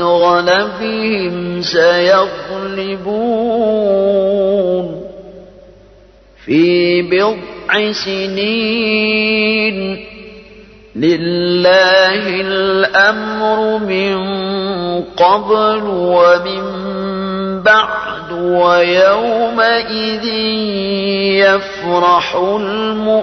غلبهم سيغلبون في بضع سنين. لله الأمر من قبل ومن بعد ويومئذ يفرح المؤمنون.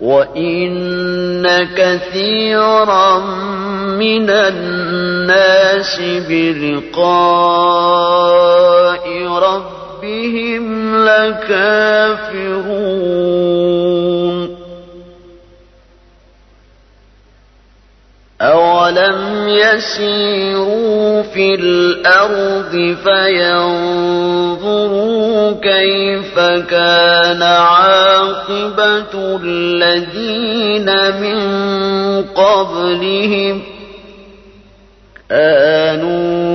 وَإِنَّ كَثِيرًا مِنَ النَّاسِ بِلِقَاءِ رَبِّهِمْ لَكَافِرُونَ أَوَلَمْ يَسِيرُوا فِي الْأَرْضِ فَيَنظُرُوا كَيْفَ كَانَ عَاقِبَةُ الَّذِينَ مِن قَبْلِهِمْ؟ كَانُوا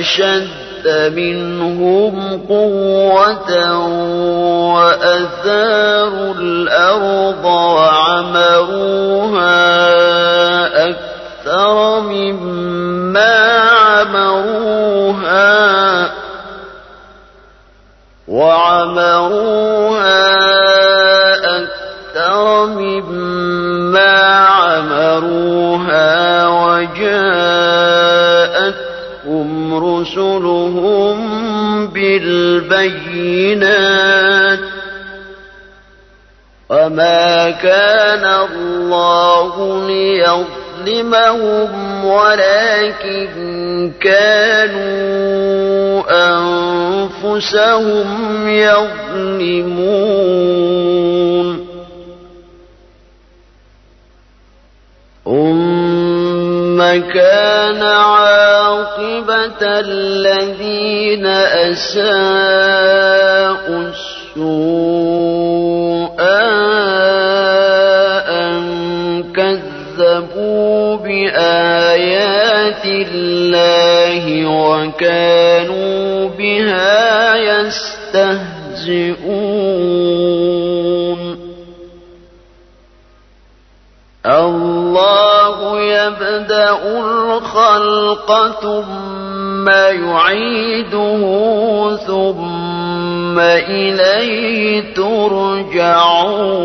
أَشَدَّ مِنْهُمْ قُوَّةً وَأَثَارُوا الْأَرْضَ وَعَمَرُوهَا أكثر مما عمروها. وعمروها أكثر مما عمروها وجاءتهم رسلهم بالبينات وما كان الله ليظلم ليظلمهم ولكن كانوا أنفسهم يظلمون. ثم كان عاقبة الذين أساءوا السوء. وكانوا بها يستهزئون. الله يبدأ الخلق ثم يعيده ثم إليه ترجعون.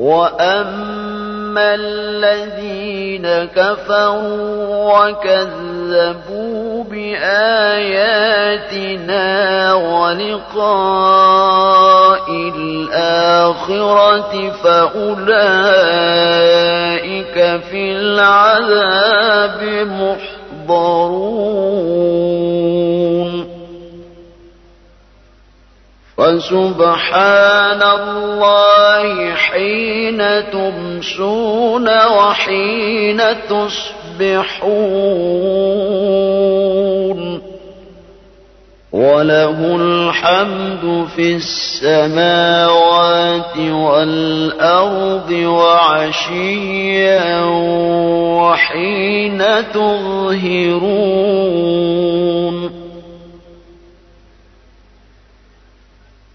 وأما الذين كفروا وكذبوا بآياتنا ولقاء الآخرة فأولئك في العذاب محضرون فسبحان الله حين تمسون وحين تصبحون وله الحمد في السماوات والأرض وعشيا وحين تظهرون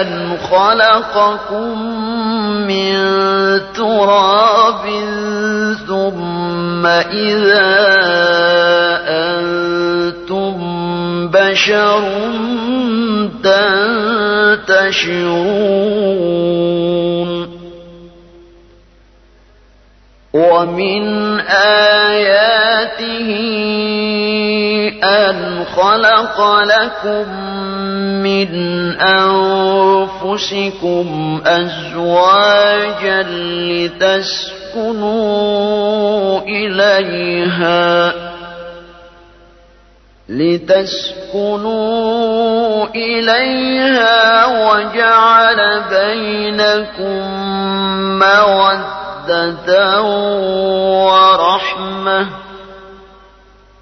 أن خلقكم من تراب ثم إذا أنتم بشر تنتشرون. ومن آياته أن خلق لكم من أنفسكم أزواجا لتسكنوا إليها لتسكنوا إليها وجعل بينكم مودة ورحمة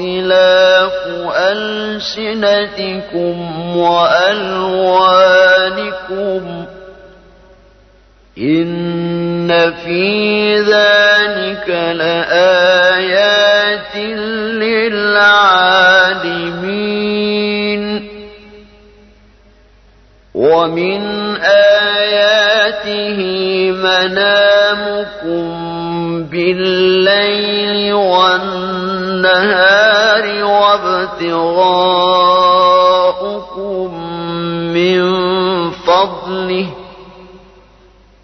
واختلاف ألسنتكم وألوانكم إن في ذلك لآيات للعالمين ومن آياته منامكم بالليل والنهار وابتغاؤكم من فضله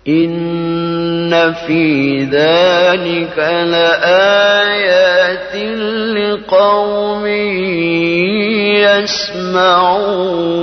إن في ذلك لآيات لقوم يسمعون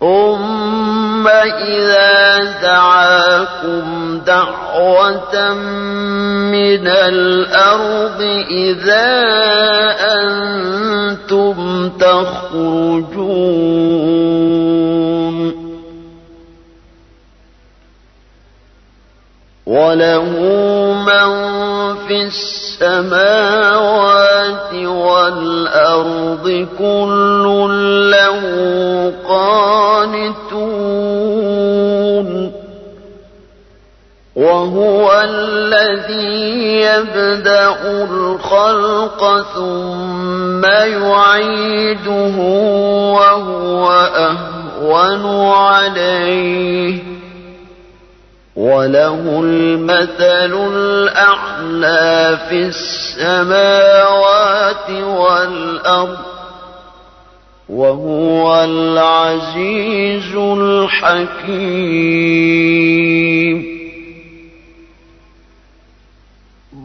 ثم إذا دعاكم دعوة من الأرض إذا أنتم تخرجون. وله من في السماوات والأرض كل له قانتون وهو الذي يبدأ الخلق ثم يعيده وهو أهون عليه وله المثل الأعلى في السماوات والأرض وهو العزيز الحكيم.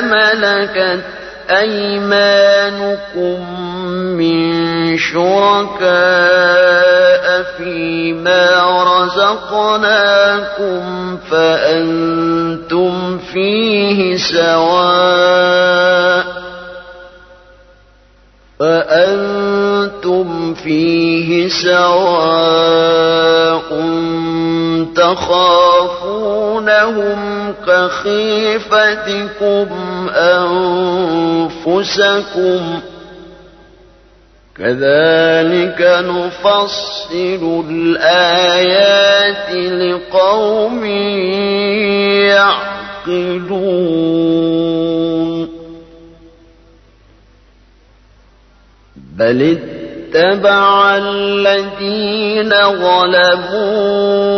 ملكت أيمانكم من شركاء فيما رزقناكم فأنتم فيه سواء فأنتم فيه سواء تخافونهم كخيفتكم أنفسكم كذلك نفصل الآيات لقوم يعقلون بل اتبع الذين ظلموا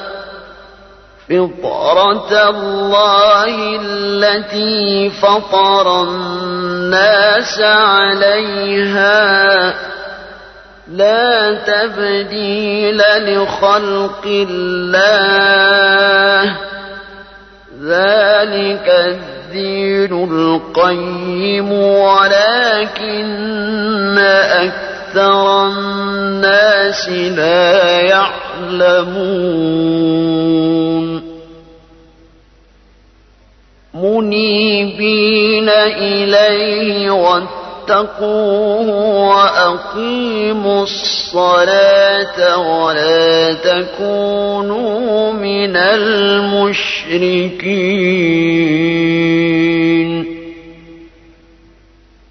فطرة الله التي فطر الناس عليها لا تبديل لخلق الله. ذلك الدين القيم ولكن أكثر الناس لا يعلمون. منيبين إليه واتقوه وأقيموا الصلاة ولا تكونوا من المشركين.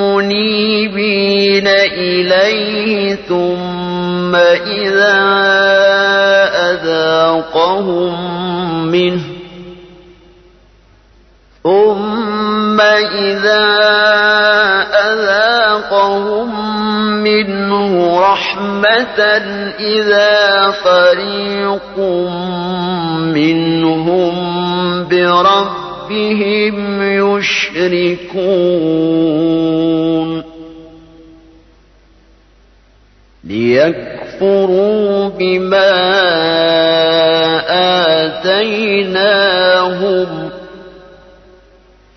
منيبين إليه ثم إذا أذاقهم منه ثم إذا أذاقهم منه رحمة إذا فريق منهم بربهم يشركون ليكفروا بما آتيناهم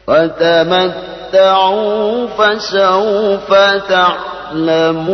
فتمتعوا فسوف تعلمون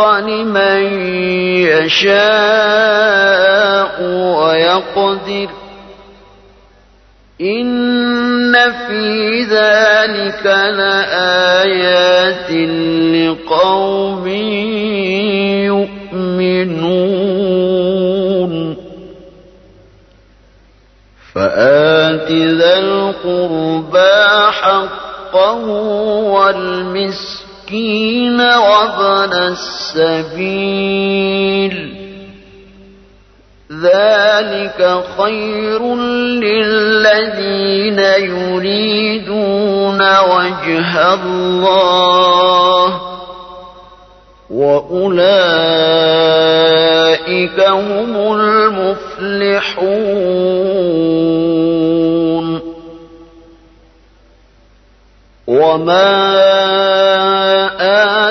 لمن يشاء ويقدر. إن في ذلك لآيات لقوم يؤمنون. فآت ذا القربى حقه والمسكين وابن السبيل ذلك خير للذين يريدون وجه الله. وأولئك هم المفلحون. وما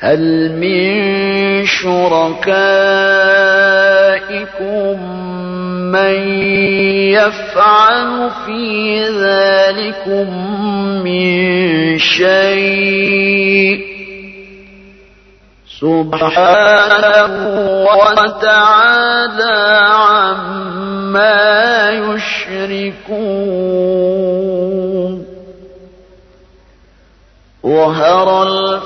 هل من شركائكم من يفعل في ذلكم من شيء؟ سبحانه وتعالى عما يشركون. ظهر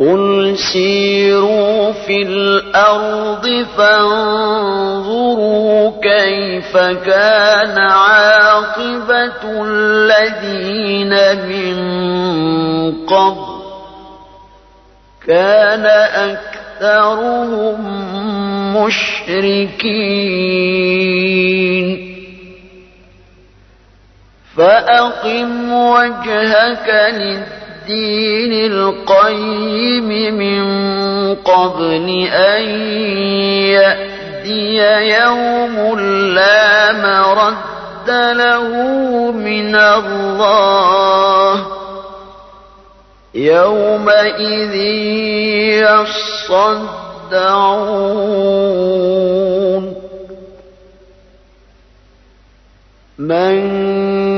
قل سيروا في الأرض فانظروا كيف كان عاقبة الذين من قبل كان أكثرهم مشركين فأقم وجهك للدين القيم من قبل أن يأتي يوم لا مرد له من الله يومئذ يصدعون من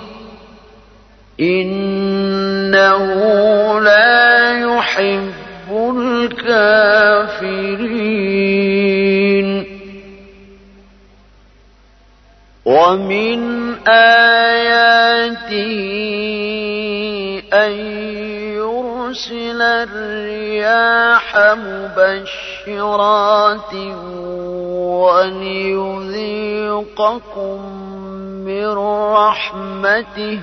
إنه لا يحب الكافرين ومن آياته أن يرسل الرياح مبشرات وليذيقكم من رحمته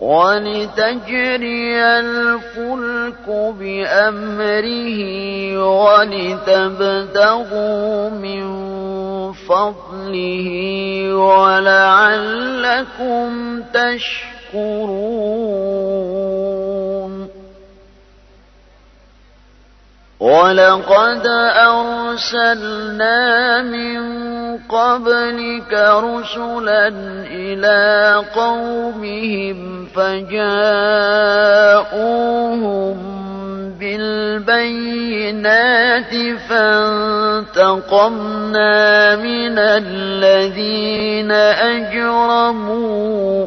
ولتجري الفلك بأمره ولتبتغوا من فضله ولعلكم تشكرون. ولقد أرسلنا من قبلك رسلا إلى قومهم فجاءوهم بالبينات فانتقمنا من الذين أجرموا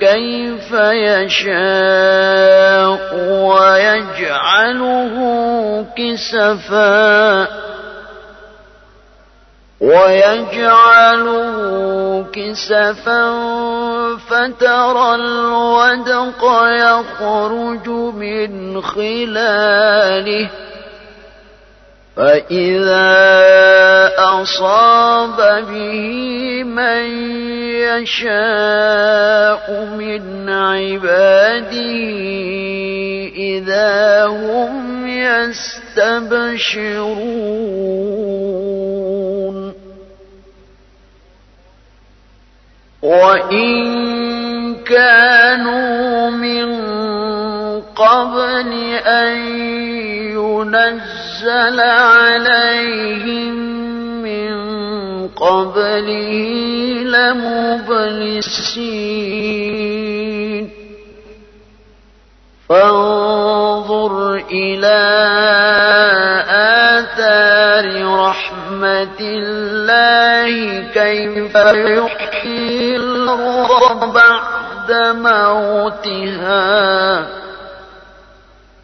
كيف يشاء ويجعله كسفا ويجعله كسفا فترى الودق يخرج من خلاله فإذا أصاب به من يشاء من عباده إذا هم يستبشرون. وإن كانوا من قبل أن ينزل عليهم قبله لمبلسين. فانظر إلى آثار رحمة الله كيف يحيي الأرض بعد موتها.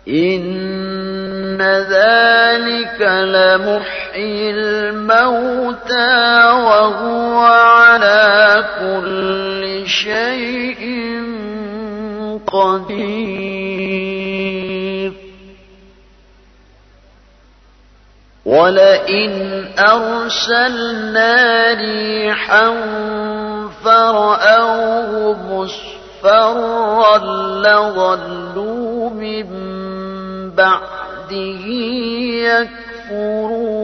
إن ذلك لمحيي الموتى وهو على كل شيء قدير. ولئن أرسلنا ريحا فرأوه مصفرا لظلوا من بعده يكفرون.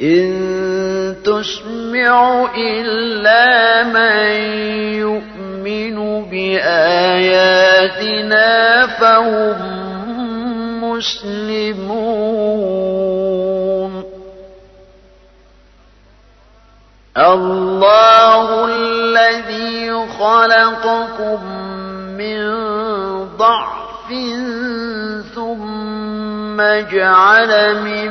إن تسمع إلا من يؤمن بآياتنا فهم مسلمون. الله الذي خلقكم من ضعف ثم جعل من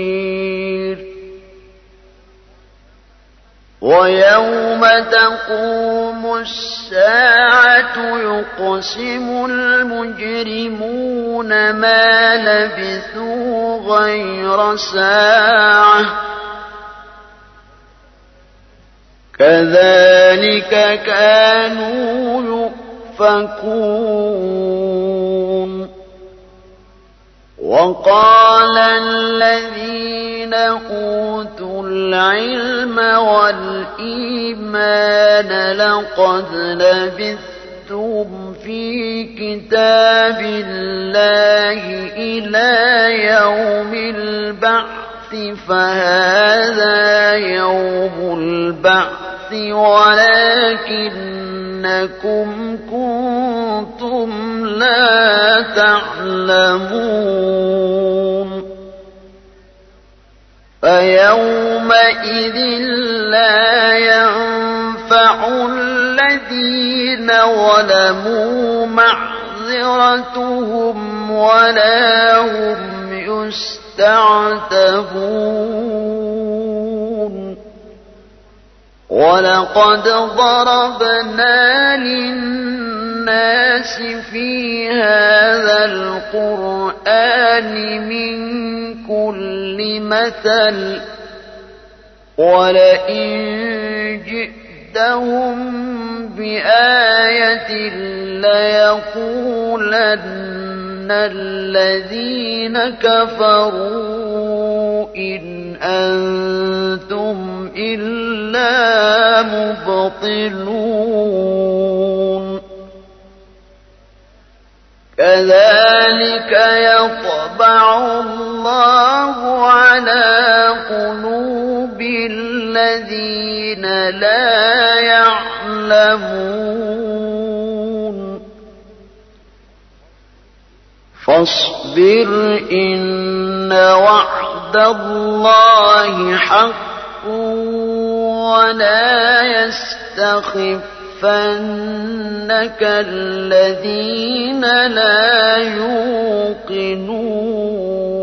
ويوم تقوم الساعة يقسم المجرمون ما لبثوا غير ساعة. كذلك كانوا يؤفكون. وقال الذين أوتوا العلم والإيمان لقد لبثتم في كتاب الله إلى يوم البعث فهذا يوم البعث ولكنكم كنتم لا تعلمون. فيومئذ لا ينفع الذين ظلموا معذرتهم ولا هم يستعتبون. ولقد ضربنا للناس في هذا القرآن من كل مثل ولئن جئتهم بآية ليقولن الذين كفروا إن أنتم إلا مبطلون كذلك يطبع الله على قلوب الذين لا يعلمون. فاصبر إن وعد الله حق ولا يستخف. يَصُدَّنَّكَ الَّذِينَ لَا يُوقِنُونَ.